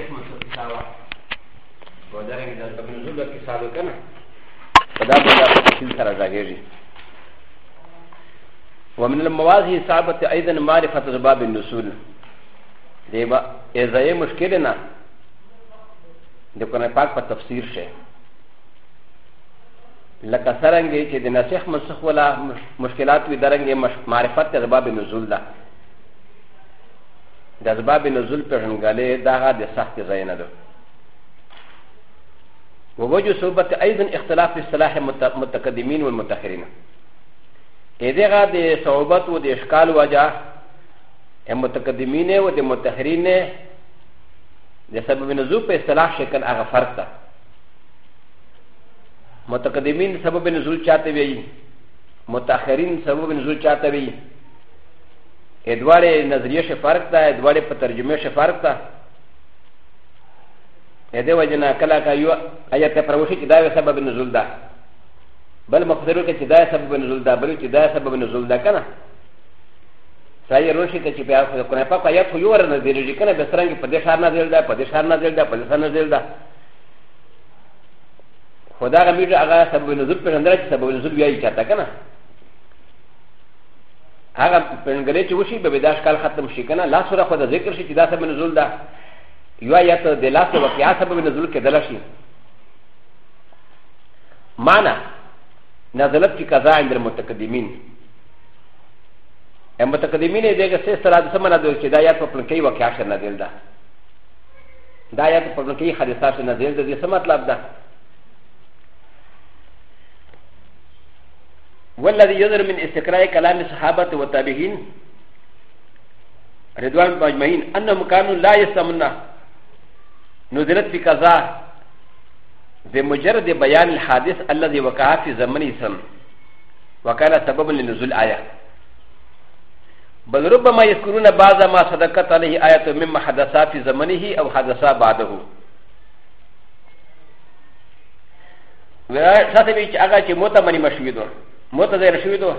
تحمل شو كتابة ودرنگ در بمن زول كتابة كنا فدا بدا تشين سر زاگيجي ومن المواضع صعبة أيضا معرفة باب النزول دیبا اذا یې مشکل نه د قرآن پاک په تفسیر شه لکه څنګه چې د نسخ منسخ ولا مشکلات وي درنګ معرفت د باب نزول ده د اسباب نزول پیژنګلې دا هغه د سخت ځای نه ده ووجه صحبت ايضا اختلاف اصطلاح المتقدمين والمتاخرين اذا د صحبت و د اشكال وجه المتقدمين و د متاخرين د سبب نزول په اصطلاح شکل هغه فرق ده متقدمين سبب نزول چاته وي متاخرين سبب نزول چاته وي ا د و ا ر ي نظريه ش فرق ده ا د و ا ر ي په ترجمه ش فرق ده ا د و ج ن ا کلا کا یو آیت پر وشي چې دا سبب نزول ده بل مقصدو کې چې دا سبب نزول ده بل چې دا سبب نزول ده کنه سایه روشي کې چې په اخر قرآن پاک آیت خو یو ور نظريږي کنه به سترنګ په دې شار نازل ده په دې شار نازل ده په دې شار نازل ده خدا غمیږي هغه سبب نزول په اندر چې سبب نزول بیا یې چاته کنه هغه پنګلې چې وشي به داش کال ختم شي کنه لاس سره خو د ذکر شي چې دا سبب نزول ده یو آیات د لاس واقعیا سبب نزول کېدل شي معنا نزلت کی قضا عند المتقدمین ا متقدمین دغه سه سره د سمنا د چې دا آیات په پلکې واقعیا شنه دل ده دا آیات په پلکې حادثه شنه دل ده د څه مطلب ده والذي يظهر من استقراء كلام الصحابة والتابعين رضوان مجمعين أنهم كانوا لا يسمون نزلت في كذا بمجرد بيان الحادث الذي وقع في زمن سم وكان سببا لنزول آية بل ربما يذكرون بعض ما صدقت عليه آية مما حدث في زمنه أو حدث بعده ولا ساتبيك أغاكي موتا مني مشويدون متذر شويدو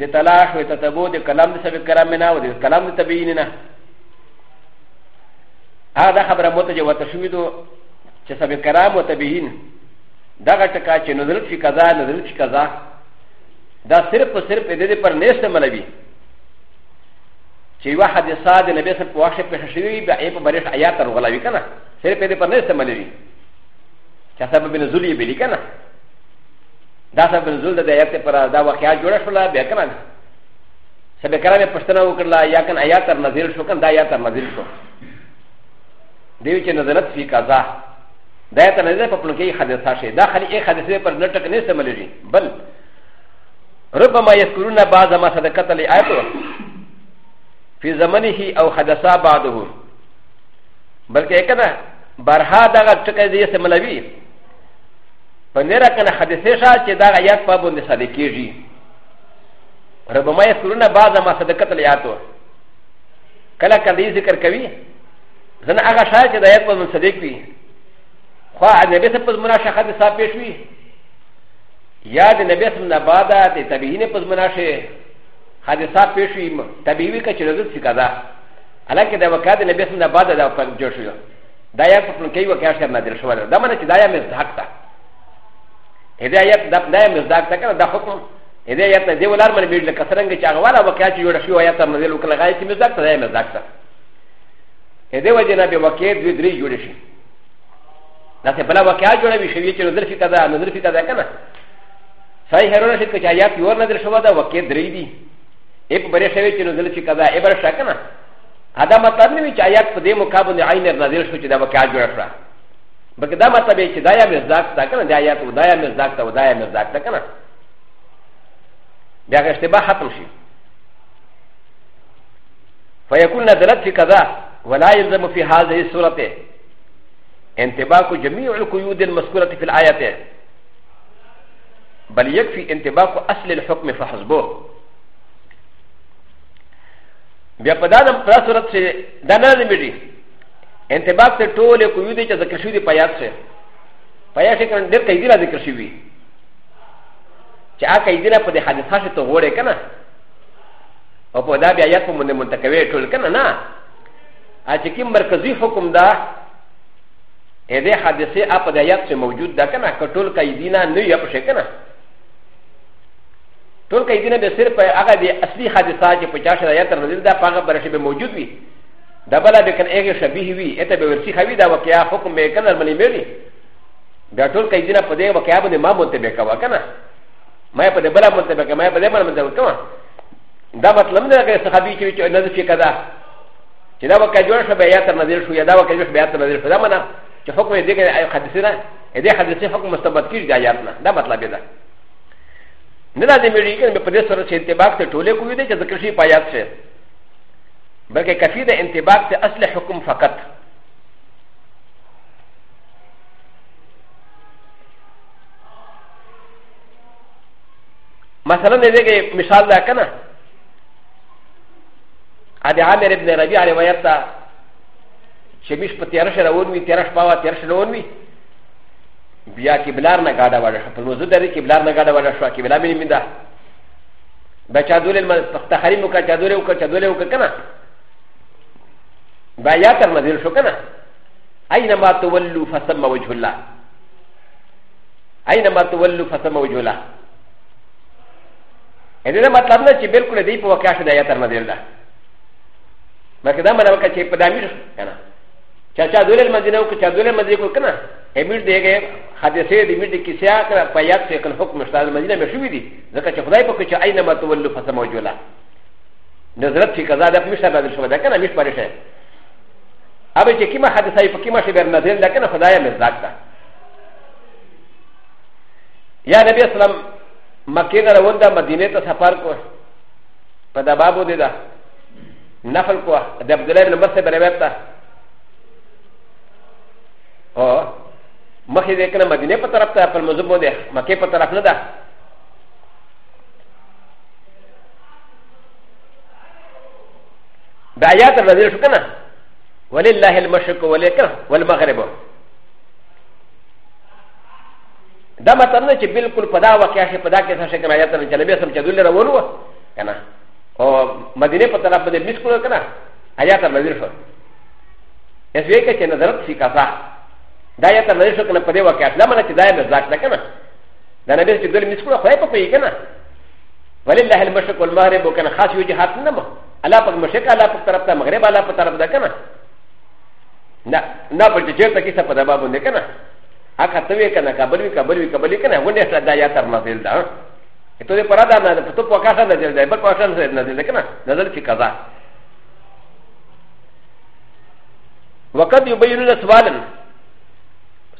د تلاش و تتبو د کلام د سبب کرام نه او د کلام د تبیین نه هغه خبره متجه وته شويدو چې سبب کرام او تبیین دغه ټکا چې نظر شي قضا نظر شي قضا دا صرف صرف د دې پر نست ملوي چې یو حدیثه د نبی سره په واښه پېښ شوی به یې په بریښ آیات راغلوي کنه صرف دې پر نست ملوي چې سبب نزول یې بلی کنه ダサブルズルでやってパラダワキャジュラシュラビアカラン。サベカラメパスタナウクラヤカンアヤタナゼルシュカンダヤタナゼルシュ。ディウチナゼルツフィカザー。ダヤタナゼルパプロケイハデサシェ。ダハリエハデセパナタケネセマリジン。バル。ربما يذكرون بعض ما صدقت لي ايضا في زمنه او حدث بعضه بل كيكنا برها دغت تكذب ملوي パネラカナハデセシャチダーヤパブンデサデキジラバマヤスルナバザマサデカタリアトカラカディズカカビザナアガシャチダヤパブンサデキビハアネベセプズムラシャハデサペシビヤデネベセムナバダテタビヒネプズムラシェハデサペシビタビビカチルズシカダアラケダワカデネベセムナバダダファンジョシュダヤパブンケイワキャシャナデルシュワダマネチダヤメズハクタ هذا يات دب نايم مزداق تكنا ده حكم هذا يات ده ولا من بيد لك سرنج جاء ولا وكاش يورد شو يات من ذلك لغاية مزداق تنايم مزداق تا هذا وجهنا بوكيد بدري يورد شيء ناس بلا وكاش يورد بيشوي شيء نظر في كذا نظر في كذا كنا صحيح هرولة شيء كذا يات يورد نظر شو هذا وكيد دري دي إيه بري شوي شيء نظر في كذا إيه بري شاكنا هذا مطلب نبي كذا يات بدي مقابل عين نظر شو كذا وكاش يورد ب ك د ا م ت ب ي ش د ا ي ا مزداك ت ا ك ن ا د ا ي ا ت و د ا ي ا مزداك ت و د ا ي ا مزداك ت ا ك ن ا ب ي ا غ ا ش ت ب ا حتم شي فيكون نزلت في كذا ولا يلزم في هذه ا ل س و ر ة انتباك جميع القيود ا ل م ذ ك و ر ة في ا ل آ ي ة بل يكفي انتباك أ ص ل الحكم فحسبه بيا قدام ر ا س و ر ة دانا نمري انتباه ته ټوله کوي دي چې ذکر شوی دی پیات سه پیات کې کړه ډېر قیدی را ذکر شوی چې هغه قیدی را په دې حادثه شته غوړې کنه او په دا بیا یات په باندې منتقوي ټول کنه نه ا چې کوم مرکزی حکم دا دې حادثه اپ د یات سه موجود ده کنه کټول قیدی نه نه یې په شي کنه ټول قیدی نه به صرف هغه د اصلي حادثه چې په چا شته یا تر نزل ده هغه برشه به موجود وي ダバラビカンエゲシャビヒビエテベルシハビダワキアホコメカナマリメリガトルカイディナフォデワキアブネマモテベカワカナマイパデバラモテベカマイパデバラモテベカマダバトラムダガサハビキウチアナズフィカダチダワカジョシャベヤタナデルシュヤダワカジョシャベヤタナデルフォダマナチホコメディケアハディセナエディハディセホコムスタバキジダヤナダバトラビダなぜメリケンのプレスをしてバックとレコーディングで、じゃあ、クシーパイアッシュ。بلکه کفی د انتباق ته اصل حکم فقط مثلا دې کې مثال دا کنه ا د عامر ابن ربيع روایت ته چې مش په تیرش روان وي تیرش پاوا تیرش روان وي بیا کې بلار نه گاډه وړه په موضوع درې کې بلار نه گاډه وړه شو کې بلا مې میندا بچا دولې مستخریم وکړه چا دولې وکړه چا دولې وکړه کنه バヤタマディルショカナアイナマトウルファサマウジュラアイナマトウルファサマウジュラエレマタナチベルクレディポワカシダヤタマディラマカダマラカチェパダミルカナチャチャドレマディナウキチャドレマディコカナエミルディゲハデセディミルディキシアカパヤツェクルホクマスターマディナメシュウィディザカチェフライポケチャアイナマトウルファサマウジュラ ن ظ ر ت في كذا دفع مش هذا الشيء ده كان مش بارشة アベチキマハディサイフキマシベルナデルだけのフダイアメザクタ。やれびゃすらマケガラウンダマディネタサパーコパダバボディダナファルコアダブデレルマセベレベタおマヘディケナマディネパタラプタパルムズボディマケパタラプナダ ب ا ي ا ت الذين شكنا ولله المشرق والمغرب دا مطلب نه چې بالکل په دا واقعیا شي په دا کې څه شي کنه یا ته چې لبیا سم چې دل راولو کنه او مدینه په طرف باندې بیس کول کنه آیا ته مدیر شو اس وی کې چې نظرت سی کاسا دا یا ته مدیر شو کنه په دې واقعیا دا مله چې دا یې مزاک ده کنه دا نبی چې دل میس کول خو په پي کنه ولله المشرق والمغرب کنه خاص یو جهات نه الله په مشرق الله په طرف ته مغرب الله په طرف ده کنه なぼちちたきさぱだばぶんでかな。あかたべかなかぶりかぶりかぶりかな。わんでさだやたまぜだ。えとでパラダなでとぽかさなでで、ばかさなででかな。なぜきかざ。わかってばゆるなすわるん。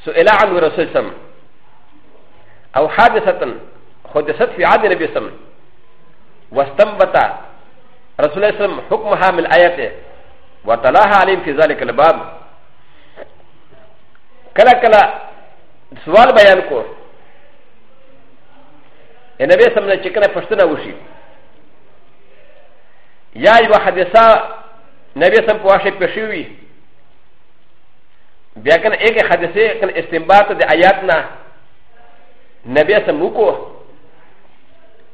そえらあんぐらすさん。あはでさたん。ほでさつきあでれびさん。わすたんばた。رسول الله صلى الله عليه وسلم حكمها من آياته وطلعها عليهم في ذلك الباب کلا کلا سوال بیان کو نبی سمجھا چکنا پشتنا وشی یا یو حدیثا نبی سم پواشه پشوی بیا کنه ایک حدیثه کن استنباط د آیاتنا نبی سم وکو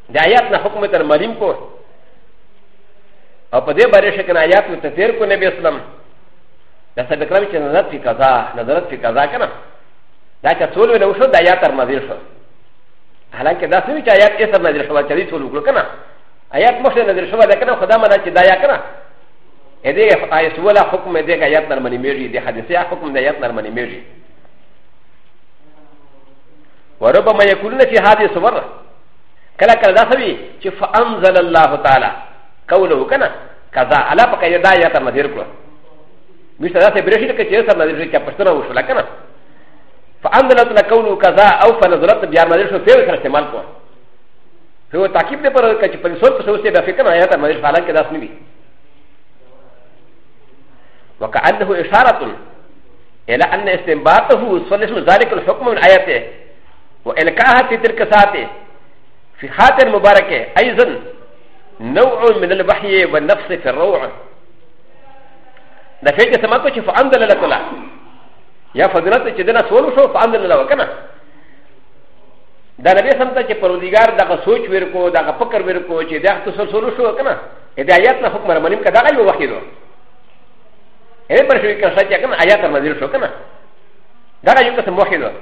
د آیاتنا حکم تر مریم کو او په دې باندې شکنه آیات متفیر کو نبی اسلام ださびかみちななつきかざ、なざつきかざかな。だかつおるのしょだやたまぜしょ。はらけだすみちゃやけさなでしょわちゃりつおるかな。あやもしなでしょわだかな、ほだまなちだやかな。えであいすわらほくめでかやたまにめじ、ではでせやほくめでやたまにめじ。わらばまやくるなしはでそばら。かなからださび、ちふあんざららほたら。かうのかな。かざ、あらぱかやだやたまぜるか。ミスターセブレシーケチェサマリキャプトナウシュラカナファンダラトナカウルカザーオファナズラトビアマリシュフェルカセマルコフェルタキプテパルカチプリソルソシェフェカナヤタマリシュファランケダスミビ وكأنه إشارة إلى أن ه سلسل ذلك الحكم من آياته وإلقاها في تلك ساعته في خاتم مباركة ا نوع من الوحي والنفس في الروع だしゃまこちファンダラコラ。やファグラテチデナソロショファンダラワカナ。だらべさんたちパロディガーダがソチウェルコーダがポカウェルコーチであとソロショーカナ。エディアヤタホクママニカダイワキド。エレパシュウィカサチアカナアヤタマディルショカナ。ダラユカサモヒド。ウ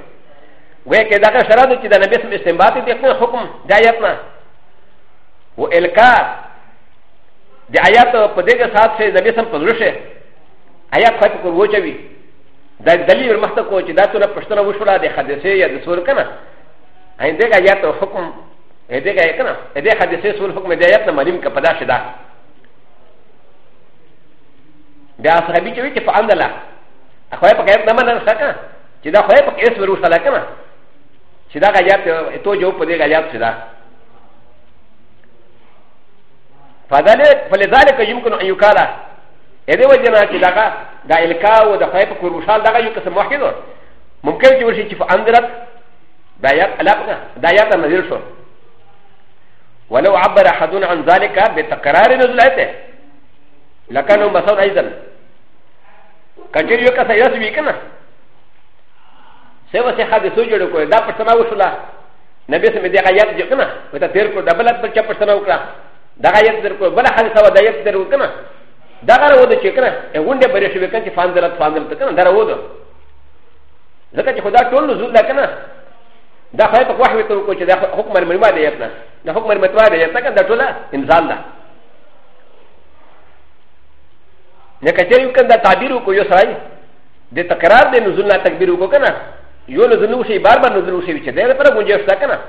ェケダガシャラディチダナベスミステンバティディアホクムダイアタナ。ウエルカー。であやとパディガサーセイザベスンパズルシェ。アヤカトコウォチェビダダリウマタコチダトラプシュナウシュラデハデセヤデソルカナアンデガヤトホコンエデガヤカナエデハデセソルホコメデヤタマリムカパダシダダサビチウィキファンダラアホエパケナマナサカチダホエパケスウルサラカナチダガヤトエトジョプデガヤツダ فلذلك يمكن ان يقال ا د ي و ج ن ا ت ي دغا د ا ل ك ا و د خ ي ب ك و ر و ش ا ل دغا يو كسم واحد ممكن ت ي و ش ي ف أ ن د ر ت دايات الاقنا دايات النذير شو ولو عبر أ ح د عن ذلك بتكرار نزلته لكانوا مسعود أ ي ض ا كثير يو كسم يسوي كنا سوى سيحا د سوجر كو دا پرسما وشلا نبي سمي دغا يات جكنا وتتير كو دبلت پر چا پرسما وكلا دغا يات در كو بلا حادثه ودايات در وكنا だからおでちかな、え、ウンデブレシビカンチファンダーファンダーとか、だらおど。だから、こだとるずるだかな。だから、こわへとこちら、ほくまるまでやった。だほくまるまでやったか、だとら、んざんだ。ねかてるかんだたびるこよさい。でたからでのずるなたびるこかな。よのずるし、ばばのずるし、みちで、だから、もんじゃしたかな。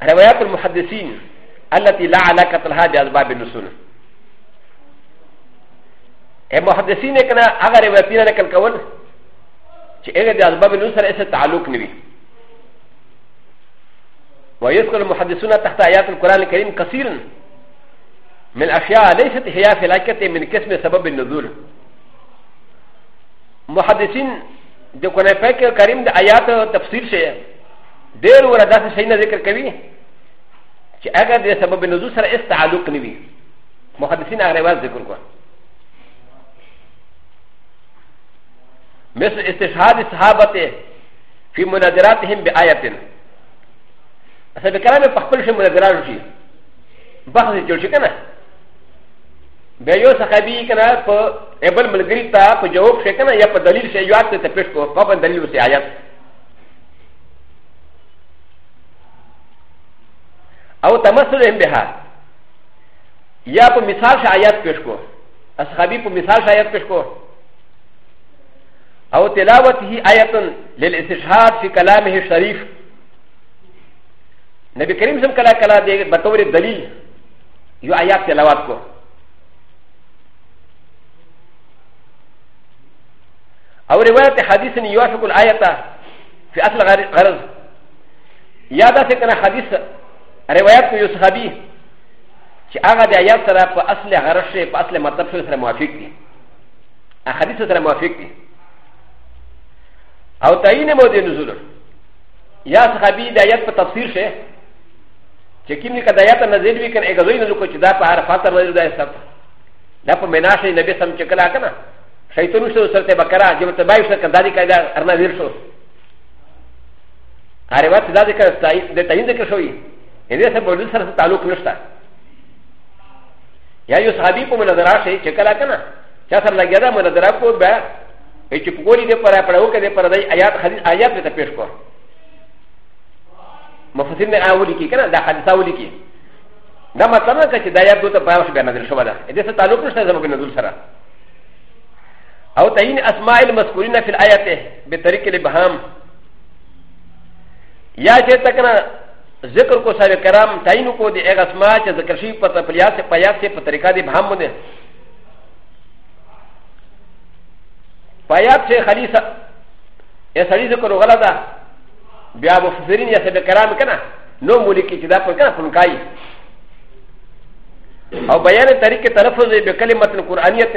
あれはやっぱり、もはでしん。التي لا علاقة لها بأسباب النزول محدثین کنا اگر روایتین نکل کول چې هغه د اسباب نو سره اسه تعلق نوي ويذكر المحدثون تحت آيات القرآن الكريم كثيرا من الأشياء ليست هي فلاكة من قسم سبب النزول محدثين د قرآن پاک کریم د آیات تفسیر شه ډېر ور داسې شي نه ذکر کوي چې اگر د سبب نزول سره اس تعلق نوي محدثین هغه روایت ذکر کوي مثل استشهاد الصحابه في مناظراتهم بآية سبب كلام بخبل شي مناظرات شي بحث جوړ شي کنه بیا یو صحابي کنه په ابل ملګری ته په جواب شي کنه یا په دلیل شي یو ته پیش کو په دلیل وسی آیات او تمثلهم بها یا په مثال شي آیات پیش کو اصحابي په مثال شي آیات پیش کو او تلاوته آية للاستشهاد في كلامه الشريف نبي كريم سم كلا كلا دي بطور الدليل يو آيات تلاوات کو او رواية حديث يوافق الآية في أصل غرض يادا سكنا حديث روايات کو يصحابي چه آغا دي آيات سرا پا أصل غرض شئ پا أصل مطلب شئ سرا موافق دي حديث سرا موافق دي او تعین مو دی نزول یا صحابی د آیت په تفسیر شه چې کیمې کدا آیت نازل وی کنه اګزوی نزول کو چې دا په عرفات باندې دا سب دا په مینا شي نبی سم چې کلا کنه شیطان شو سرته بکرا چې ته بای شو کنه دا دی کدا ارنا ویل شو هر وخت دا ذکر د تعین ذکر شوی ان دې سره بولل سره تعلق نشته یا یو صحابی په منظر راشي چې کلا کنه چا سره لګیا دا منظر کو به ا ي ش ي بقولي دي فرا فرا وكا دي فرا دي ايات حديث ايات دي تفيش كور مفسرين دي اولي كي كنا دا حديث اولي كي دا مطلب نه چې دا یاد دوته پاره شبه نظر شوه ده دې څه تعلق نشته زموږ نزول سره او تعین اسماء المذکورین فی الایات به طریق الابهام یا چې تکنه ذکر کو سره کرام تعین کو دې هغه اسماء چې ذکر شي په تپلیات په یاد سے په طریقه دې ابهام باندې فايات شيء خليصه يا سليزه كرو غلطه بيا مفسرين يا سيدي كرام كنا نو ملكي كذا فكنا فنكاي او بيان طريقه تلفظ بكلمه قرانيه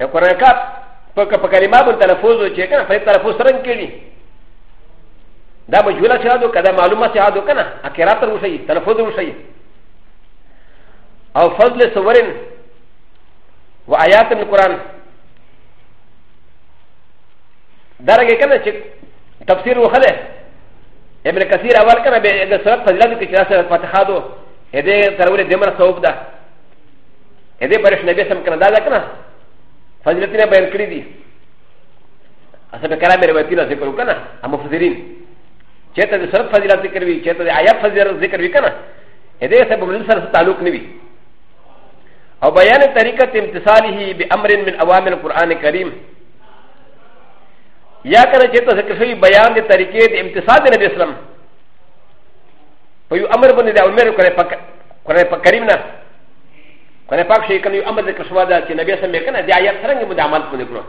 القران كاب فك فكلمات تلفظ شيء كنا فريق تلفظ سرن كلي دا مجهوله شهادو كذا معلومه شهادو كنا اكرات روشي تلفظ روشي او فضل صورين و آیات القرآن دارنګه کنه چې تفسیر وخله ابن کثیر اول کنه به د سورۃ فضیلت کې چې سورۃ فاتحه دو هدا ترول دمر ثواب ده هدا پرش نبی سم کنه دا کنه فضیلت نه بیان کړی دي اصل کلام روایتونه ذکر وکنه هم مفسرین چته د سورۃ فضیلت ذکر وی چته د آیات فضیلت ذکر وی کنه هدا سبب سره تعلق نه وی او بيان طريقة امتصاله بأمر من أوامر القرآن الكريم يا كان جيتا سكشوي بيان دي طريقة امتصال النبي صلى الله عليه وسلم فيو أمر بني دي أمر قرآن پاک كريمنا قرآن پاک شيء كان يو أمر ذكر شوا دا كي نبي صلى الله دي آيات سرنگ مد عمل كنه كنه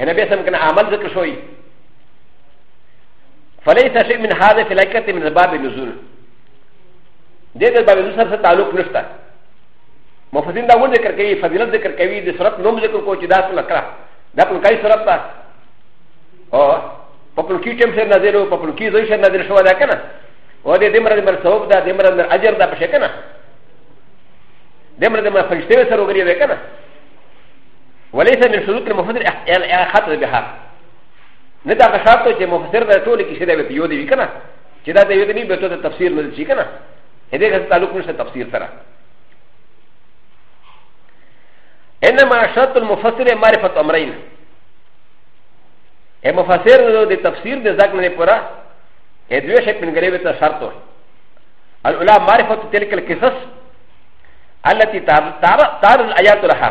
نبي صلى الله عليه عمل ذكر شوي فليس شيء من هذا فلاكة من باب النزول دي دي باب النزول سر تعلق نشتا مفتین دا و ذکر کوي فضیلت ذکر کوي د صورت نوم ذکر کو چې دا څه لکړه دا په کای صورت ده او په په کی ټیم سره نظر او په په کی ځای سره نظر شو دا کنه او دې دمر دمر ثواب دا دمر دمر اجر دا پښه کنه دمر دمر فرشته سره وګړي ده کنه وليس من شروط المفسر الاخذ بها نه دا شرط چې مفسر دا ټول کې شری به یو دی کنه چې دا دې دې به تو تفسیر نه شي کنه دې کې تعلق نشته تفسیر سره انما شرط المفسر معرفه امرين المفسر ده تفسير ده ذاك من پورا ادوش من غريب تا شرط الاولى معرفه تلك القصص التي تعرض الايات لها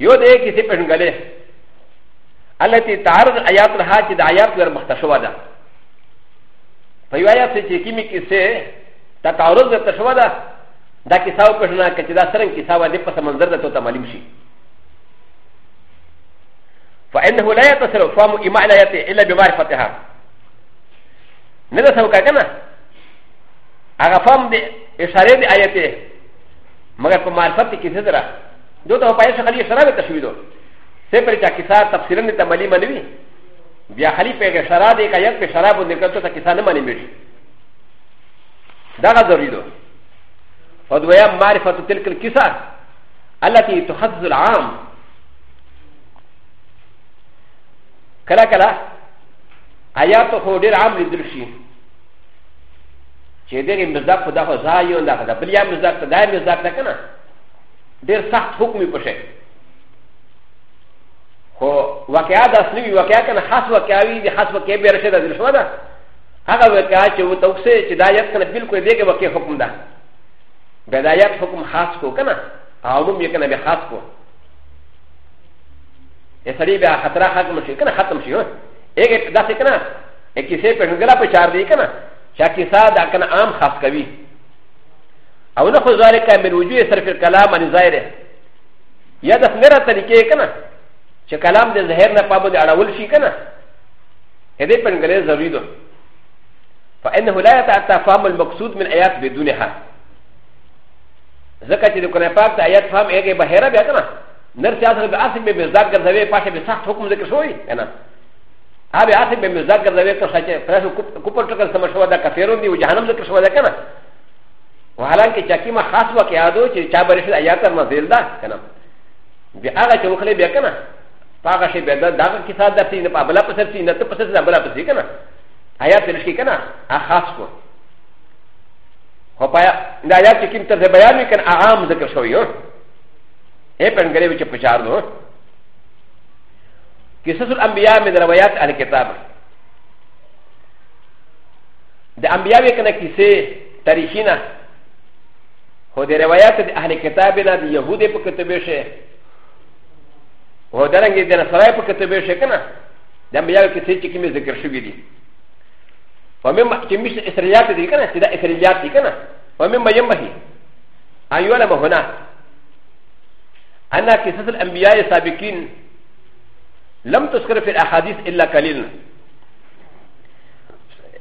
يود ايه كيسي پشن غلي التي تعرض الايات لها جد ايات غير مختشوه ده فيو ايات سي كيمي كيسي تتعرض تشوه ده だけさおかしなかちださんきさわでパサマンザーだとたまりむし。فإنه لا يتصل فهم إما لا يأتي إلا بمعرفتها. ندى سوكا كنا. أغا فهم دي إشارة دي آياتي. مگر په معرفت کې څه درا دوی ته پایښه خلی اشاره به تشویدو سه پر چا کیسه تفسیرا نه تملی منوي بیا خلی په اشاره دې کا یک په شراب نه کړو ته کیسه نه منې میږي دا غوړې دوه ودويا معرفة تلك الكسا التي تخصص العام كلا كلا آيات هو دير عام لدرشي چې دغه مزداق په دغه ځای او دغه بل یا مزداق ته دای مزداق نه کنه ډیر سخت حکم یې پشه خو واقعیا د اصلي واقعیا کنه خاص واقعي دي خاص واقعي به رشه د شو ده هغه واقعیا چې وو توکسه چې دا یو کنه بالکل دغه واقعي حکم ده بدايات حكم خاص كو كنا عموم يكنا بخاص كو يسري بها خطرة حكم شيء كنا ختم شيء ايك داس كنا ايك كيسه پنگلا پچار دي كنا شا كيسا دا كنا عام خاص كوي او نخو ذلك من وجوه صرف الكلام عن ظاهره يا دس مرة طريقه كنا شا كلام دي ظهر نا پابو دي علاول شي كنا هده پنگلا ضروري دو فإنه لا يتعطى فهم المقصود من آيات بدونها ذکر چې د قرآن پاک د آیات فهم هغه بهره بیا کنه نر سیاست به اصل به مزاج ګرځوي پاشه به سخت حکم ذکر شوی کنه هغه اصل به مزاج ګرځوي که سچ پرسو کوپر ټکر سم شو دا کفیرون دی او جهنم ذکر شو دا کنه وحالانکه چاکی ما خاص واقعاتو چې چا برش آیات ما زیل دا کنه بیا هغه چې وخلې بیا کنه پاګه شی به دا دا کیسه د سینې په بلا پسې نه ته پسې بلا پسې کنه آیات لږ کنه خاص کو و ا ي ا ت ي ك ي م ت ر د ب ي ا ن ي ك ن ا ع ا م ذكر شوي ايه ب ن غريب ش ب ش ا ر د و قصص ا ل أ ن ب ي ا ء من روايات اهل الكتاب د ا ن ب ي ا ء كان كيسي تاريخنا هو د روايات اهل كتابنا د يهود ب ك ت ب ش ي هو د ر ن ج د نصراء ب ك ت ب ش ي كنا د ا ن ب ي ا ء كيسي ذكر شوي دي ومما كميس إسرائيلات دي كنا سيدا إسرائيلات دي كنا ومما ينبغي أن يعلم هنا أن قصص الأنبياء السابقين لم تذكر في الأحاديث إلا قليلا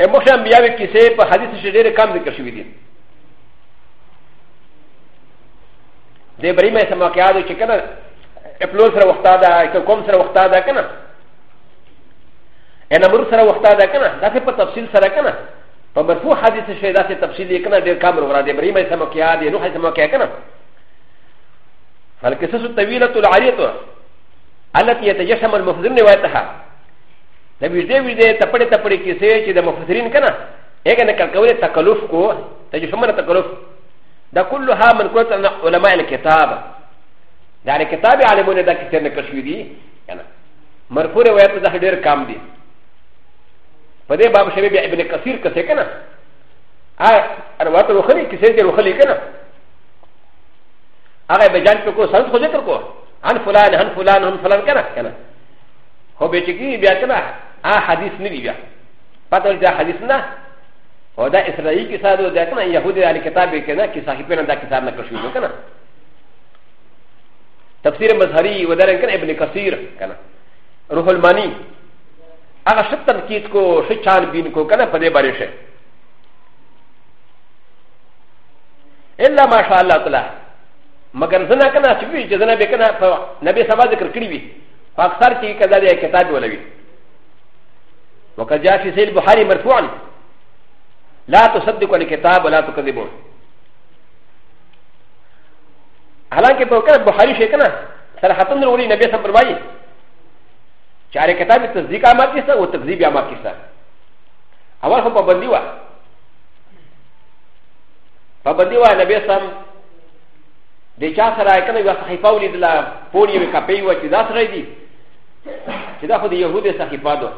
مخش الأنبياء كيسة في حديث شدير كم ذكر شوي دي دي بريمة سماكيات وكنا اپلول سر وقتا دا كم سر وقتا دا كنا انا مر سره وخت دا کنه دا په تفصیل سره کنه په مرفوع حدیث شې دا څه تفصیل یې کنه ډېر کم ورا دې بری مې سمو کې یاد نو حسمو کې کنه فالقصص الطويلة العريضة التي يتجسم المفسرين روايتها نبي دې وی دې تپړې تپړې کې سې چې د مفسرین کنه هغه نه کلکوي تکلف کو تجسم نه تکلف دا كلها من قوت علماء الكتاب دا الكتاب علمونه دا کتاب نه کشوي دي کنه مرفوع روايت دا ډېر کم دي ファデバーシェビアイブネカシーカセケナアアワトロハリキセンテロハリケナアラベジャントコサンソジェトコアンフォランアンフォランアンフォランケナケナホベチキビアケナアハディスニビアパトルジャハディスナオダイスライキサドジャケナヤホディアリケタビケナキサヒペナダキサナカシュウケナタプシルマザリウダレンケナエブネカシーケナロハルマニーアラシッタンキーコ、シチャンビンコ、カナパネバリシェ。エラマシャーラトラ。マガザナカナチビジャザナベカナファナベサバディクリビ。ファクサーキーカザディケタドレビ。ウカジャシセルブハリマフォン。ラトサディコリケタブラトカディボン。ハランケポカブハリシェカナ。サラハトンのウリナベサブバイ。チャレケタビツズディカマキサウトズディビアマキサアワホパバディワパバディワネベサムでチャサライカナがサヒパウリラポニーカペイワチダスレディチダホディヨウデサヒパド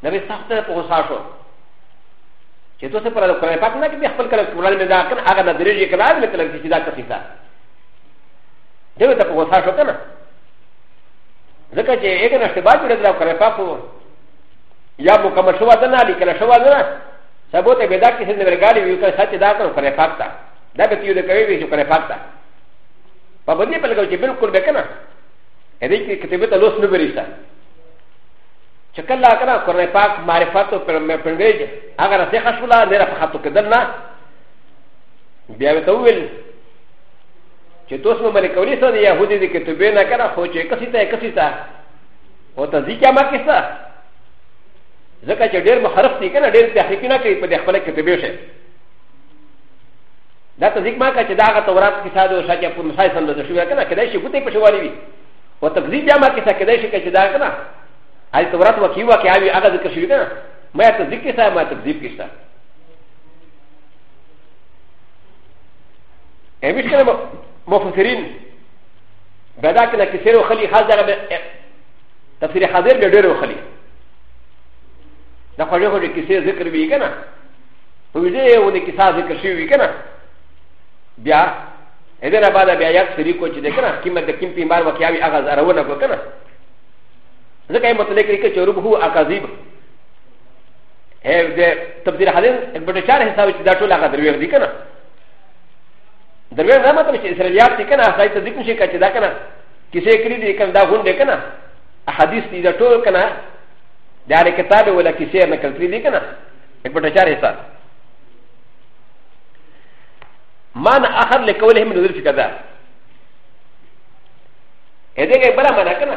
なべサフタポサショチェトセパラコレパクナキビアフォルカルクラルメダーカンアガナデレジェクラルメカルキシダカシタではポサショカナ ځکه چې یو کنه اشتباه جوړه ده کړه پاکو یا مکمل شو ده نه لیکل شو ده نه سبوت به دا کیسه نه ورګاړي وي که سچ دا کړو کړه پاک تا دا به تیو ده کوي وي چې کړه پاک تا په باندې په لګو چې بالکل به کنه دې کې کتابه ته لوس نه بریښتا چې کله کنه کړه پاک معرفت او پر مې پنګېږي اگر څه خشولا نه راخاتو کدل نه بیا به تو ویل چې تاسو مو باندې کولی سره يهودي دي کې ته به نه کړه خو چې کسي ته کسي ته او ته ځکه ما کې څه ځکه چې ډېر محرف دي کنه ډېر تحقیق نه کوي په خپل کې ته به شه دا ته ځکه ما کې چې دا غته ورات کې ساده شاته پر مسای سره د شوې کنه کله شي ګوتې په شوالي وي او تکذیب جامه کې څه کله شي چې دا کنه اې تورات وکی وکی هغه ذکر شوی کنه ما ته ذکر کې څه ما تکذیب کې څه エビスケルも مفسرين بدأ كنا كسير وخلي خالد تفسير حاضر بدر وخلي نحن نقول كسير ذكر بي كنا ويجي وني كسا ذكر شيء بي كنا بيا إذا نبأ بيا يكسر يكون شيء كنا كم ده كم بيمار وكيابي أغاز أرونا كنا ذكر مطلق لك شروب هو أكاذيب تفسير حاضر بدر شارح حساب ده طول أغاز ريح دي كنا د ر و ی نه مطلب چې اسرائیلیات چې کنه خدای ته ذکر شي کچې دا کنه کیسې کړې دي کنه دا غونډه کنه احادیث دي دا ټول کنه د هر کتاب ولا کیسې نقل کړې دي کنه یک پټه چار حصہ مان اخر لکوله من ذل فکذا ا دې کې بل معنا کنه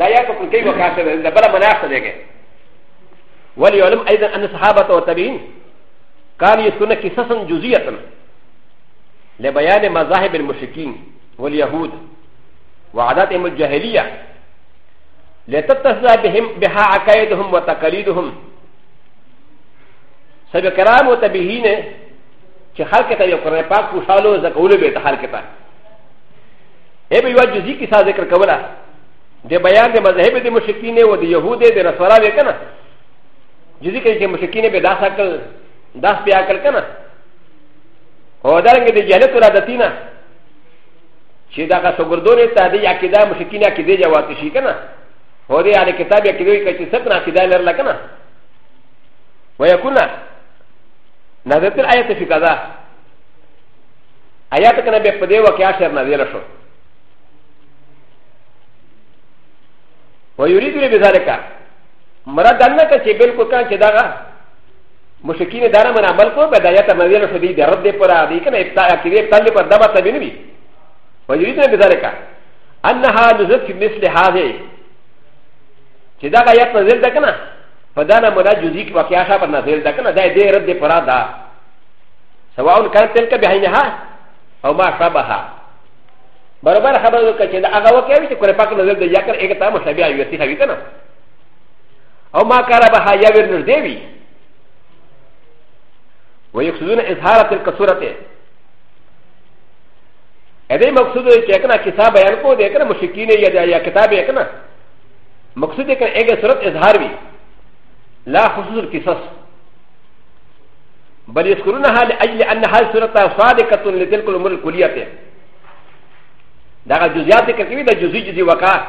دا یا کو کوي وکاسه دا بل معنا اخته دیږي وليعلم ايضا ان الصحابه والتابعين كانوا يسكنون قصصا جزئيه لبيان مذاهب المشركين واليهود وعاداتهم الجاهلية لتتسلى بهم بها عقائدهم وتقاليدهم سبب كرام وتبهين كخلقة يقرن پاک وشالو زكولو بيت خلقة اي بيوا جزي كسا ذكر كولا دي بيان دي مذاهب دي مشركين و دي يهود دي نصورا بيكنا جزي كي مشركين بي داس عقل داس بي عقل كنا او دارنګه د جهالت ورادتینا چې دا که سګردونې ته د عقیده مشکینه عقیده جوات شي کنه هو دې علي کتاب عقیده کې چې ستنه عقیده لرل کنه ويكون نظرت الآيات في كذا آيات كنا بيبدي وكيا شر نزيل شو ويريد بذلك مراد دلنا كشي بالكو كان شداغا مشکین دارا من عمل کو بدایت مدیر شدی دی رد دی پر آدی کنا اکیدی ابتال دی پر دبا تبین بی ویرید نے بذارے کا انہا نزد فی مثل حاضر چی دا غایت نزل دا کنا فدانا منا جزی کی واقعاشا پر نزل دا کنا دا دی رد دی پر آدھا سواؤن کان تلکا بہینہا او ما شابہا برابر خبر دو کچھ دا آغا وکیوی چی کنے پاک نزل دا یا کر ایک تا مشابہ آئیویتی حوی کنا او ما کارا بہا یاویر نزدیوی ويقصدون إظهار تلك الصورة هذا مقصود كأنه كتاب بيان كو ده كأنه مشكين يا يا كتاب كأنه مقصود كأنه إيه صورة إظهار بي لا خصوص القصص بل يذكرونها لأجل أن هذه الصورة صادقة لتلك الأمور الكلية دغه جزئیات کې کوي د جزئی جزئی وقا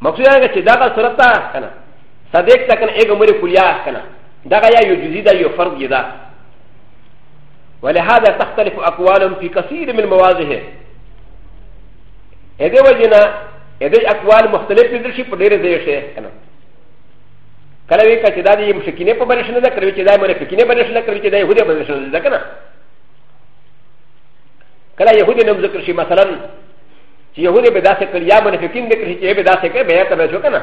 مقصود هغه چې دغه صورت کنه صدیق تکن ایک عمر کلیه کنه だがやよじだよファルギだ。ولهذا تختلف أقوالهم في كثير من مواضعه إذا وجنا إذا أقوال مختلفة درشي بدير زيشه أنا كلا ويكا كدا دي مشكينة بمرشنا دا كروي كدا مرفكينة بمرشنا كروي كدا يهودي بمرشنا دا كنا كلا يهودي نم ذكر شي مثلا يهودي بداسة كل يا مرفكين ذكر شي بداسة كبيا كبيا شو كنا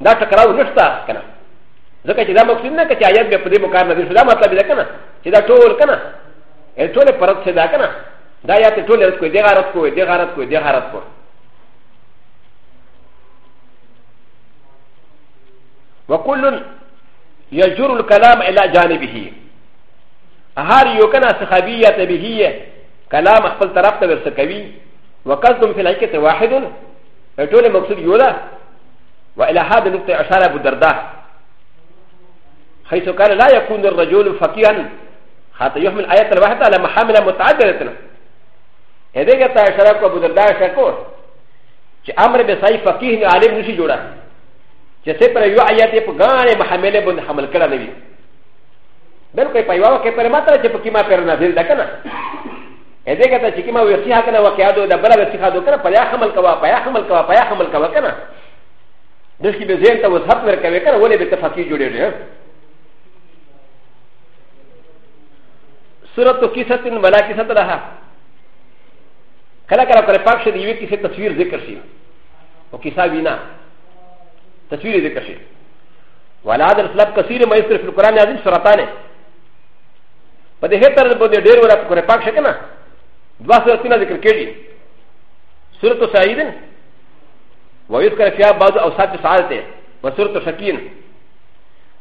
دا تكراو نشتا كنا ځکه چې دا مقصود نه که چې آیت بیا په دې مکار نه دی دا مطلب دی که نه چې دا ټول که نه ټولې پرت څه ده که نه دا آیات ټولې رد کوي دې غارت کوي دې غارت کوي دې غارت کوي وكل يجر الكلام الى جانبه هار يوكنا صحابية به كلام اخفل طرف تبر سكوي وقصدهم في الحكة واحد فطول مقصود يولا وإلى هذا النقطة أشار أبو الدرداء حيث كان لا يكون الرجل فقيرا حتى يحمل آية الواحدة على محامل متعددة هذا كتا شرق أبو درداء شكور چې امر به صحیح فقيه عالم نشي جوړه چې څه پر یو آیت په غاړه محمله باندې حمل کړه نه وي بلکې په یو کې پر ماته چې په کیما پر نازل ده کنه اې دې کته چې کیما وسیحه کنه واقعاتو د بل وسیحه دو کنه پیا حمل کوا پیا حمل کوا پیا حمل کوا کنه دښکی به زین ته وسحت ورکوي کنه ولې به تفقيه جوړېږي سورة كيسة ولا كيسة لها كلا كلا كلا پاک شد يوي كيسة تصوير ذكر شي وكيسة بنا تصوير ذكر شي ولا هذا السلاب كثير ما يصرف القرآن العظيم سورتانه فده هي طرح بده دير ورا كلا پاک شد كنا دوا سورتين ذكر كيجي سورة سعيد ويذكر فيها بعض أوساط سعادته وسورة شكين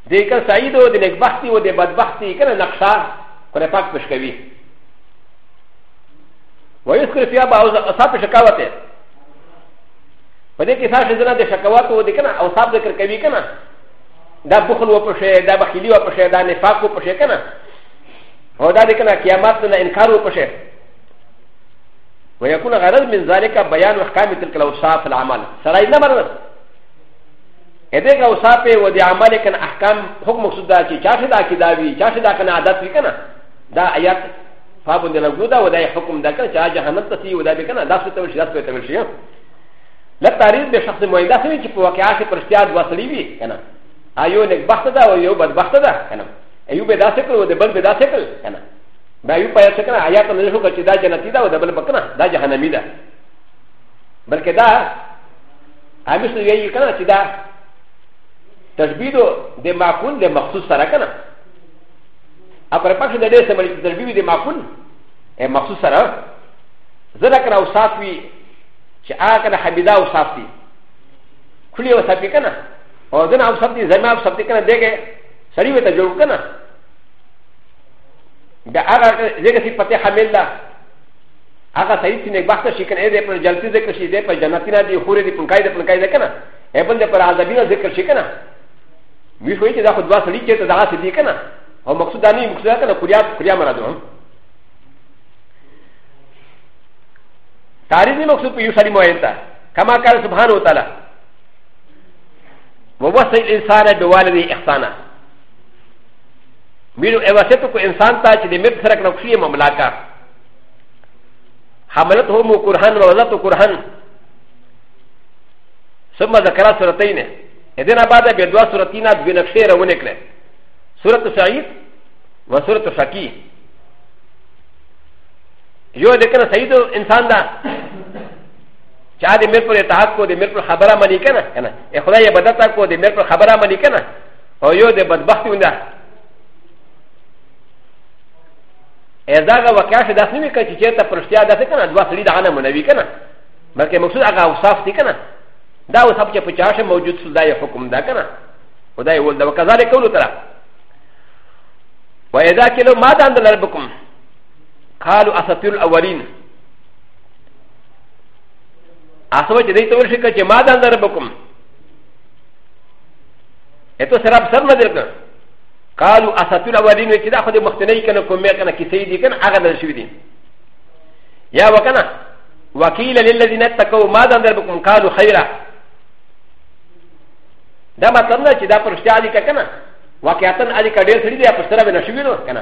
دي كان سعيد ودي نكبختي ودي بدبختي كان نقشاه خدای پاک پش کوي ويذكر فيها بعض اصحاب شکاوته په دې کې تاسو ځنه د شکاواتو د کنه او صاحب ذکر کوي کنه دا بخل و پشه دا بخیلی و پشه دا نفاق و پشه کنه او دا د کنه قیامت نه انکار و پشه ويكون غرض من ذلك بيان احكام تلك الاوصاف العمل سړی نه مرد هديك اوصاف و د عمل کنه احکام حکم مقصود دا چې چا څه دا کې دا وی چا څه دا کنه عادت وی کنه دا آیات فابن د لګودا و دا حکم دا کړ چې هغه جهنم ته سی و دا به کنه دا څه ته شي دا څه ته شي لا تعریف به شخص مویدا سوي چې په واقعات پرشتیا د وسلی وي کنه ایو نیک بخت دا او یو بد بخت دا کنه ایو به دا څه کړو د بل به دا څه کړ کنه دا یو پیا څه کنه آیات نه شو چې دا جنتی دا او د بل بکنه دا جهنمی ده بلکې دا همیشه یې کنه چې دا تشبیه د معقول د مخصوص سره کنه アパレパクシデレセマリズルビビデマフンエマスサラザラカラウサフィシアカナハビダウサフィクリオサフィカナオザナウサフィザマウサフィカナデゲサリウタジョウカナダアラレガシパテハメダアカサイティネバタシキンエレプロジャルティゼクシデパジャナティナディホレディプンカイデプンカイデカナエブンデパラザビナゼクシキナミフウィチダホドワサリケタダハシディカナ و مقصود دانی مقصود کنه کریا کریا مراد هم تعریف نی مقصود پیو سری موین تا کما کار سبحان و تعالی و وصل الانسان بوالد احسانا میرو اوسط کو انسان تا چې د مب سره کنه خوشی مملکا حملت هم قرآن روزت قرآن ثم ذکرات سورتین ادنا بعد به دوا سورتینا د بنقشه رونه کړه سورة سعيد وسورة شكي يو لكن سعيد انسان ده چا د میر پر اتحاد کو د میر پر خبره منی کنه کنه ا خدای بدتا کو د میر پر خبره منی کنه او یو د بدبختی ونده ا داغه واقعا چې داس نیمه کچ چې ته پرشتیا داسې کنه دوا سړي دغه نه منوي کنه بلکې مقصود هغه اوصاف دي کنه دا اوصاف چې په چاشه موجود سول دا حکم دا کنه خدای ول دا وکذالک قولو ترا واذا كلوا ما دندل ربكم قالوا اساطير الاولين اصبح جديد ورشك ما دندل ربكم اتو سراب سرنا دلك قالوا اساطير الاولين وكذا خذ مختني كان كومي كان كسيدي كان اغنى شويدين يا وكنا وكيل للذين اتقوا ما دندل ربكم قالوا خيرا دا مطلب نه چې دا پرشتیا دي که نه واقعتن ا د ي ك د ي ر سري د ي ا پسترا بنا شوي نو كنا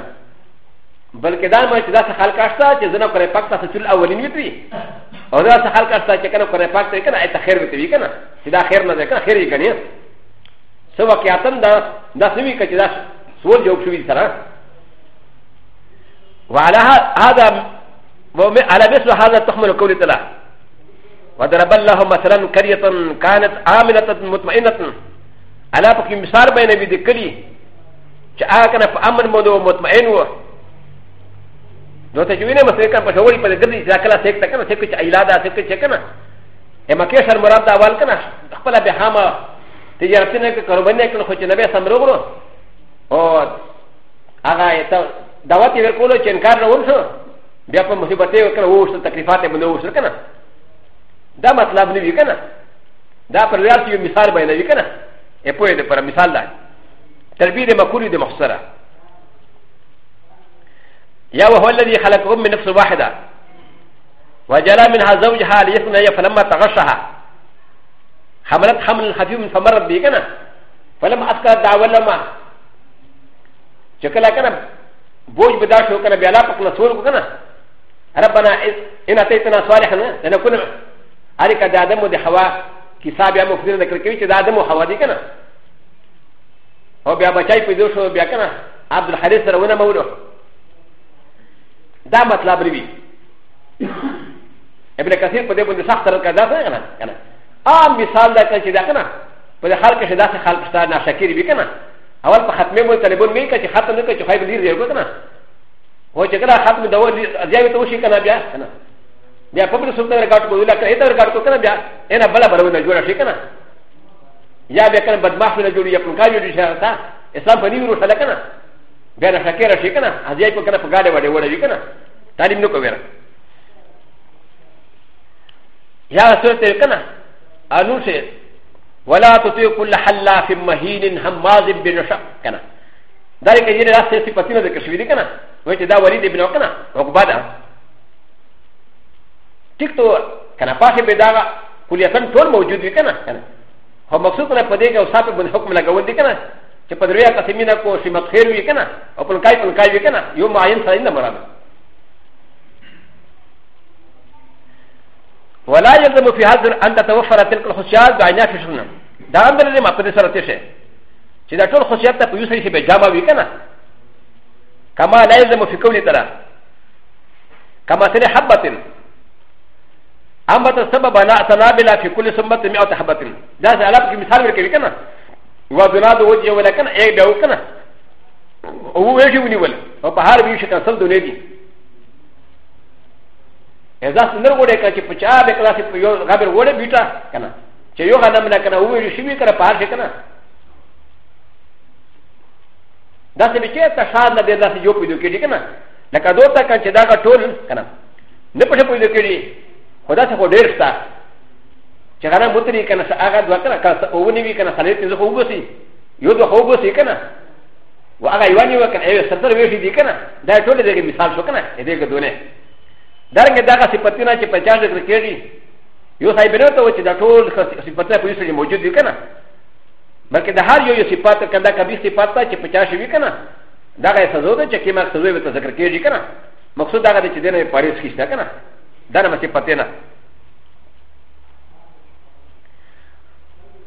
بلکه دا ما چې دا څه خلک اشتا چې زنه کوي پاک تاسو ټول اولین وي او دا څه خلک اشتا چې کنه کوي پاک ته کنه ایت خیر وي وي کنه چې دا خیر نه ده کنه خیر یې کنه سو واقعتن دا دا سوي کچ دا سول جوړ شوی سره وعلى هذا وعلى مثل هذا تحمل قول الله وضرب الله مثلا قرية كانت آمنة مطمئنة على فكي مثال بين بيد كلي چې هغه کنه په امن مو دو مطمئن وو نو ته چې وینې مسله کنه په شوړی په ګرځي چې کله سیک تک نه سیک چې ایلا دا سیک چې کنه اما کې سر مراد دا وال کنه خپل به هم تجارت نه کې کاروبار نه کړو خو چې نبی سم روغرو او هغه ته دعوت یې ورکول چې انکار نه ورسو بیا په مصیبت یې کړو او څه تکلیفات یې نه ورسو کنه دا مطلب نه وی کنه دا پر ریاض یو مثال بیانوي کنه اې په دې پر مثال دی تربيه مكولي د محصره يا وهو الذي خلقكم من نفس واحده وجلى منها زوجها ليثنى فلما تغشها حملت حمل خفيف فمرت به كنا فلما اسكت دعوى لما شكلها كنا بوج بداشو كنا بلا فقنا سولك كنا ربنا ان اتيتنا صالحا لنكون عليك د ادم و د حواء كتاب يا مفضل ذكر كيف د ادم و حواء دي كنا او بیا بچای پیدا شو بیا کنه عبدالحدیث سره ونه مولو دا مطلب لري ابن کثیر په دې باندې سخت تر کدا څنګه کنه کنه عام مثال دا چې دا کنه په دې خلق کې دا څه خلق شته ناشکری وي کنه اول په ختمه مو طالبون مې کچ ختم نه کچ خای بلیر دی کنه هو چې کله ختم دا ور ځای ته وشي کنه بیا کنه بیا په دې سوتره کاټ کوله کړه اته ور کاټ کو کنه بیا انا بل بل نه جوړه شي کنه やべからバッマシュのジュリアプロカジュリシャータ、エサンパニューシャレカナ、ベラシャケラシェカナ、アジェコカナフガレワレワレユカナ、タリムノコベラ。やらせてるかなアヌシェ、ワラトティクルハラフィマヒーン、ハマーズンビルシャカナ。誰かにいらっしゃるパティナでカシュリカナ、ウェイテダワリディビノカナ、オクバダ。ティクト、カナパシェベダー、クリアフントルモジュディカナ。و مقصود نه پدې کې او صاحب باندې حکم لګول دي کنه چې په دریا تقسیم نه کو شي مخیر وي کنه او په کای په کای وي کنه یو معین ځای نه مراد ولا يلزم في هذا ان تتوفر تلك الخصوصيات بعينها في شنو دا هم دلته ما پدې سره تشه چې دا ټول خصوصیات ته په یو سره شي به جامع وي کنه کما لا يلزم في كونه ترى کما سره حبتن アマタサババナサナビラフィクルサマテミアタハバティン。ダザアラフィミサルケリケナ。ワズナドウジオウレカナエダウカナ。ウエジウニウェル。オパハルビシカサルドレディ。エザスノウレカチプチャーベクラシプヨガベウォレビタカナ。チェヨガナメナカナウエジシミカラパーシェカナ。ダセビチェタシャーナデダセヨピドキリケナ。ラカドタカチェダガトルカナ。ネプシャプリドキリ。خو داسې خو ډېر شته چې غنم وتري که نه هغه دوه که نه که اوونه وي که نه څلېر پېنځه خو وبوسي یو دوه خو وبوسي که نه و هغه یوه نیوه که نه یو ستر ویښې دي که نه دا ټولې دغه مثال شو که نه دې ګدونې دارنګه دغه صفتونه چې په چار ذکر کېږي یو صاحب نه ته و چې دا ټول صفتونه په یو سړي موجود دي که نه بلکې د هر یو یو صفات که دا کبي صفات ته چې په چا شوي که نه دغه یې سزو ده چې کېما سزو یې ورته ذکر کېږي که نه مقصود دغه دی چې دې نه پاریس کې شته که نه ダナマシパテナ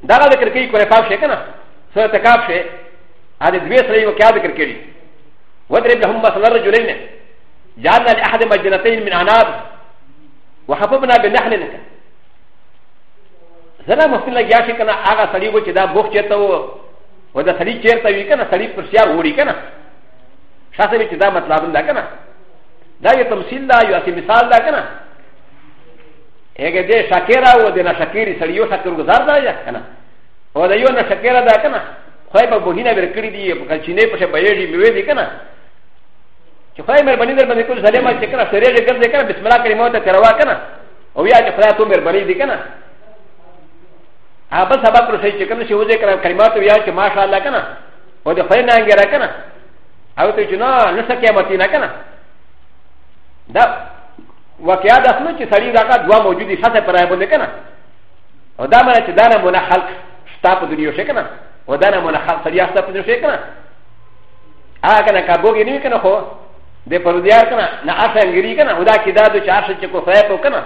ダガデクリコレパシェケナソレタカプシェアディズベスレイオキャデクリキリウォデレブハムバスナルジュレネジャーナリアデマジナテインミアナブウハプナベナハネネザラマフィナギャシェケナアガサリウォチダボクチェタウォウォダサリチェタウィケナサリプシアウォリケナシャセミチダマツラブンダケナダイエットムシンダユアシミサルダケナ هغه دې شاکر او د ناشکری سره یو شاکر گزار دا یا کنه او دا یو ناشکر دا کنه خو په بوهینه ورکړی دی په کچینه په شه بېږي میوې دی کنه چې خو مې باندې در باندې کوم ظالم چې کنه سره دې کړ دې کنه بسم الله کریمه ته کروا کنه او یا چې خدای ته مهرباني دی کنه هغه سبا پر شي چې کنه شی وځي کنه کریمه ته یا چې ماشاءالله کنه او دې خیر نه انګره کنه او ته چې نه نشه قیامت نه کنه دا وكيا دخلوا چې سړي راکا دوا موجودي شاته پرای باندې کنه او دا مله چې دانه مون خلق شتا په دنیا شي کنه و دانه مون خلق سړي شتا په دنیا شي کنه هغه کنه کابوګي نه کنه خو د پرودیار کنه نه اته انګری کنه ودا کې دا د چار شت کو فای په کنه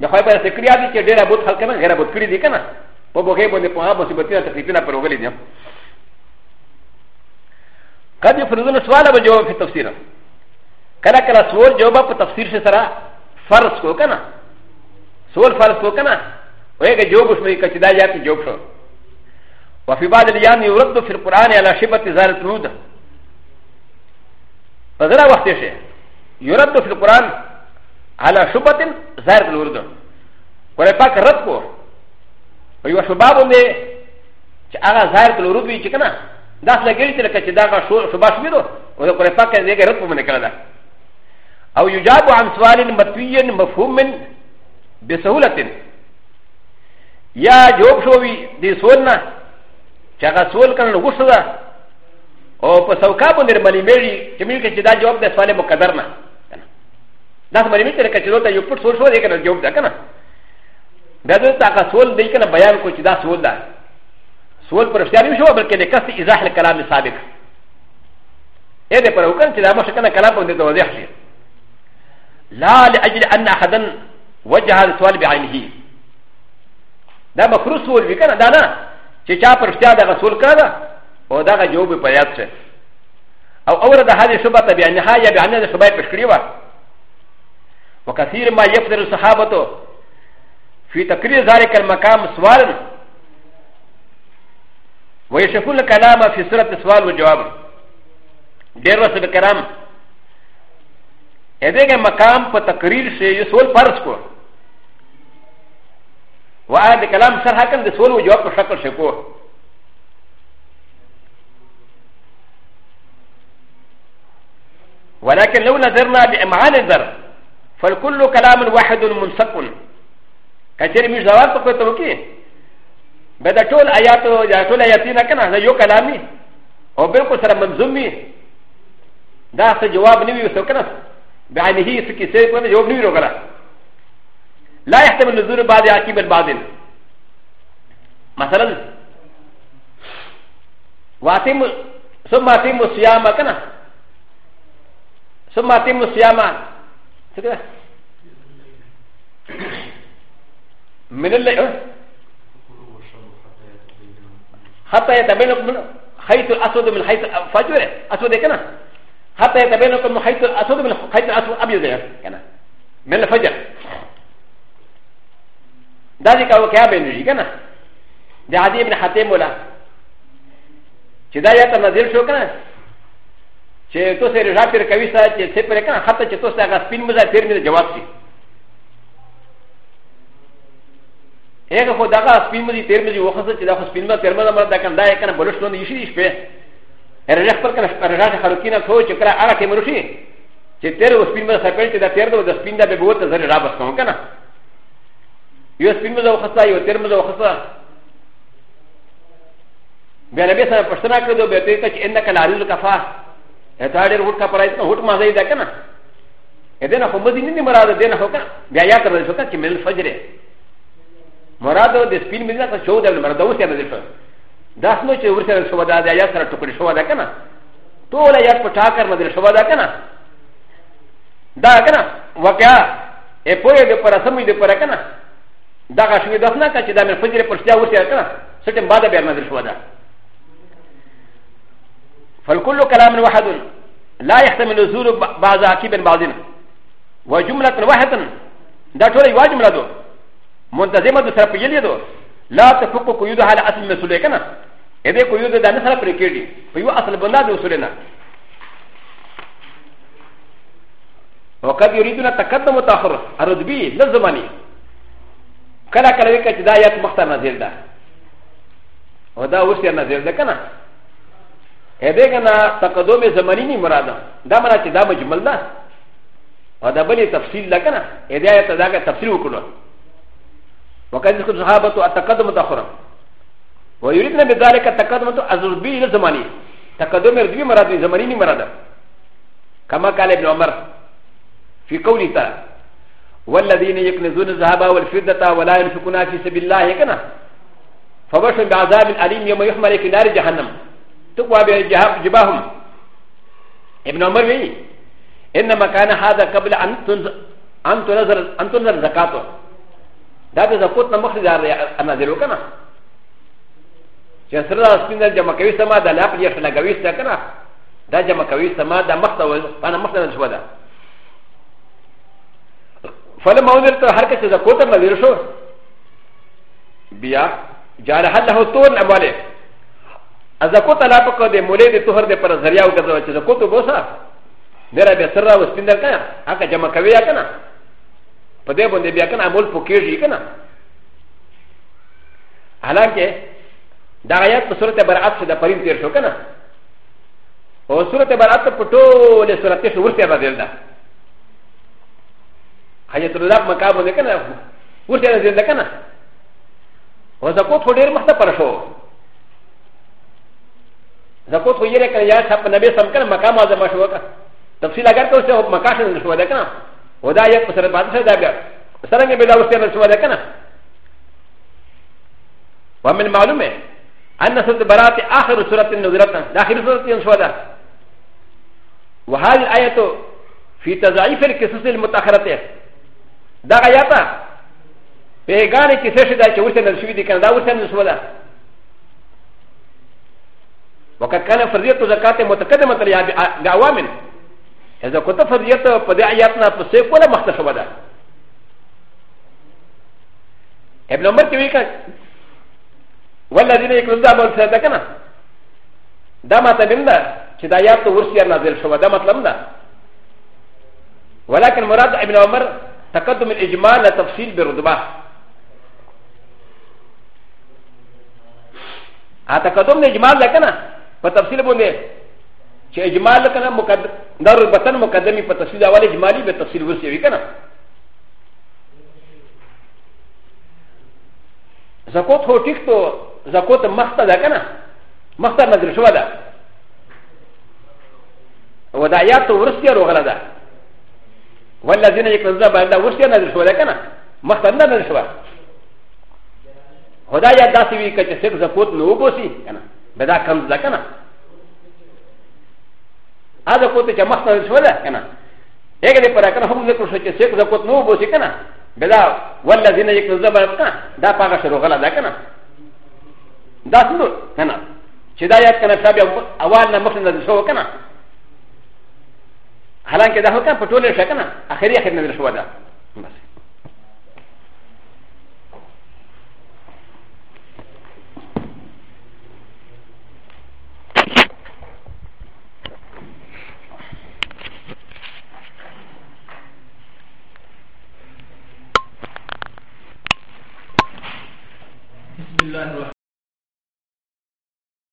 د خو په سکریا دي چې ډیره بوت خلک نه غیر بوت کړی دي کنه په بوګي باندې په هغه مصیبتونه تکلیفونه پر وګلې دي قد يفرضون سوالا بجواب في التفسير كلا كلا سوال جواب في التفسير سرا فرض کو کنا سول فرض کو کنا وے کہ جو بس میں کچدا جا کے جو شو وفي بعض الايام يرد في القران على شبه زار النود فذرا وقت شيء يرد في القران على شبه زار الورد ولا پاک رد کو ويو شباب نے چې هغه زار الورد وی چې کنا داس لګی چې کچدا کا شو شباب شمیرو او قران پاک دې رد په من کړه او يجاب عن سؤال مطوي مفهوم بسهولة يا جواب شوي دي سولنا چاگا سول کنن غصه ده او پا سوکا بندر منی میری چمیو که چی دا جواب ده سوال مقدر نه دا سمانی میری که چی دوتا یو پت سول شو ده کنن جواب ده کنن دا دوتا اگا سول ده کنن بیان کو چی دا سول ده سول پر اختیاری شو بلکه ده کسی ازاح لکلام سابق اے ده پر حکم چی دا مشکنه کلام بندر ده وضیح شید لا لاجل ان احدا وجه هذا السؤال بعينه دا مخروس سؤال بي كان دا نه چې چا پر اشتیا دغه سؤال کړه او دغه جواب په یاد شه او اورد هذه شبهه بعينها یا بعينها د شبهه پېښ کړې و وكثير ما يفضل الصحابه في تقرير ذلك المقام سؤالا ويشكون الكلام في سورة السؤال والجواب دير وسب الكلام ا د ه ک مقام په تقریر شي یو سول فرض کو و ا د کلام سره حکم د سول و جواب په شکل شي کو ولكن لو نظرنا بإمعان الذر فالكل كلام واحد منسق كثير من جواب تقول تلوكي بدا طول آيات يا طول آياتنا كنا هذا يو كلامي أو بالكل سر منظومي ده جواب نبي وسوكنا بعينه سكي سير كون يوم نيرو غلا لا يحتمل نزول بعد عكيم البعدين مثلا واتم ثم اتم الصيام كنا ثم اتم الصيام سكذا من اللي حتى يتبين حيث الاسود من حيث الفجر اسود كنا حتى يتبينكم حيث الاسود من حيث الاسود ابيض كان من الفجر ذلك هو كعب يجي كان ده عدي بن حاتم ولا شدايا تنزل شو كان چې تاسو رجا پر کوي سا چې څه پر کنه حتی چې تاسو هغه سپین مزه پیر مې جواب شي هغه خو دغه سپین مزه پیر مې وخصه چې دا سپین مزه پیر مزه مردا کنه دا یې کنه بلشتونه یشي شپه ر ج خ ب ل ك ن ر ج ا ش ح ر ك ي ن ا فوج كلا ع ر ك م ر ش ي ت ت ر و سبين ب ا سبين تدا تير دو سبين دا ببوت زر ر ا ب س ك م كنا يو سبين مزا وخصا يو تير مزا وخصا بيانا بيسا پشتنا كردو بيتي تاچ انك العريض كفا اتادر هوت كفا رايتنا هوت مازا يدا كنا ادنا خو مزي نيني مراد دينا خو كنا بيا يا كردو شو كنا كمل الفجر مرادو دي سبين مزا تشو دا مردو سيا نزل شو ダスノチウルセルシュワダダヤサラトクリシュワダカナトーラヤスパタカマデルシュワダカナダカナワキャエポエデパラサミデパラカナダガシュウダスナカチダメフジレポシャウシャカナセテンバダベアマデルシュワダファルコロカラムワハドン لا يحتمل الزور بعض عكيب بعض وجملة واحدة دا ټول یو جمله ده منتظمه د سره پیلې ده لا تفقه كو يدو على اصل مسؤولية كنا اذا كو يدو دانا سرا فريكيري فيو اصل بنا دو سولنا وقد يريدنا تقدم وتاخر ارد بي لزماني كلا كلا ويكا تدا يات مختار نزيل دا ودا وسيا نزيل دا كنا اذا كنا تقدم زماني ني مرادا دا مرا تدا مجمل دا ودا بلي تفصيل دا كنا اذا يتدا تفصيل وكنا وكان يذكر صحابه التقدم متأخرا ويريدنا بذلك التقدم الزربي إلى زماني تقدم الزربي مراد زماني مراد كما قال ابن عمر في قوله تعالى والذين يكنزون الذهب والفضة ولا ينفقونها في سبيل الله كنا فبشر بعذاب أليم يوم يحمل في نار جهنم تقوى بجباههم ابن عمر لي إنما كان هذا قبل أن تنزل أن تنزل زكاته だってザコトのマクリダーアナデロカナ。ジャスラスピンダジャマカウィサマダナプリアシャナガウィサカナ。ダジャマカウィサマダマクタウル、パナマクタウルシュワダ。ファルマウルとハケツザコトのデルショビア、ジャラハラホトーナマレ。アザコトラパコデモレデトハデパラザリアウカザワチザコトボサ。でらべさらをスピンダーカナ。アカジャマカウィアカナ。په دې باندې بیا کنه عمل پوکېږي کنه حالانکه دا آیات په سورته برعت څخه د پریم تیر شو کنه او سورته برعت په ټوله سورته شو ورته راځل ده حیات الله مکه باندې کنه ورته راځل ده کنه و زکوت خو ډیر مخته پر شو زکوت خو یې کړی یا صاحب نبی سم کنه مکه ما زما شو کنه تفصیل اگر ته مکه شنه شو ده کنه و دا یک پسر بعد سر دا بیا سرنگ بلا وستی رسوا دا کنا و من معلومه ان سلط برات آخر سورت نظرتنا دا آخر سورت نسوا دا و هذه الآية في تضعيف القصص المتأخرة دا آياتا پیغانی کسی شده چه ورسن نسوی دی کنه دا ورسن نسوا دا وقد كان فرضية زكاة متقدمة لعوامل ا ذ ا كنت فريت قد اياتنا فسيف ولا مختشبدا ابن عمر كيف كان والذين يكون دابا سيدكنا دما تبندا كدايات ورسيا نازل شو دما تلمدا ولكن مراد ابن عمر تقدم الاجمال لتفصيل بالرتبه هذا تقدم الاجمال لكنا فتفصيل بنيه چې اجمال کنه مقدم دار البطن مقدمي په تفصیل اول اجمالي به تفصیل وسی وی کنه زکوت هو ټیک ته زکوت مخته ده کنه مخته نظر شو ده وداعیات ورسیه روغله ده والذین یکذب بعد ورسیه نظر شو ده کنه مخته نه نظر شو خدای یاد داسې وی کچې سګ زکوت نو وبوسی کنه به دا کم ده کنه アザコテチャマスターズウダーカナ。エゲレパラカナホムネクシャチェセクザコトノボシカナ。ベラ、ワラジネクザバーカナ。ダパガシャロガラダカナ。ダスノカナ。チダイアカナシャビアワーナマシナズソーカナ。ハランケダホカン、パトレシャカナ。アヘリアヘナズウダー。الله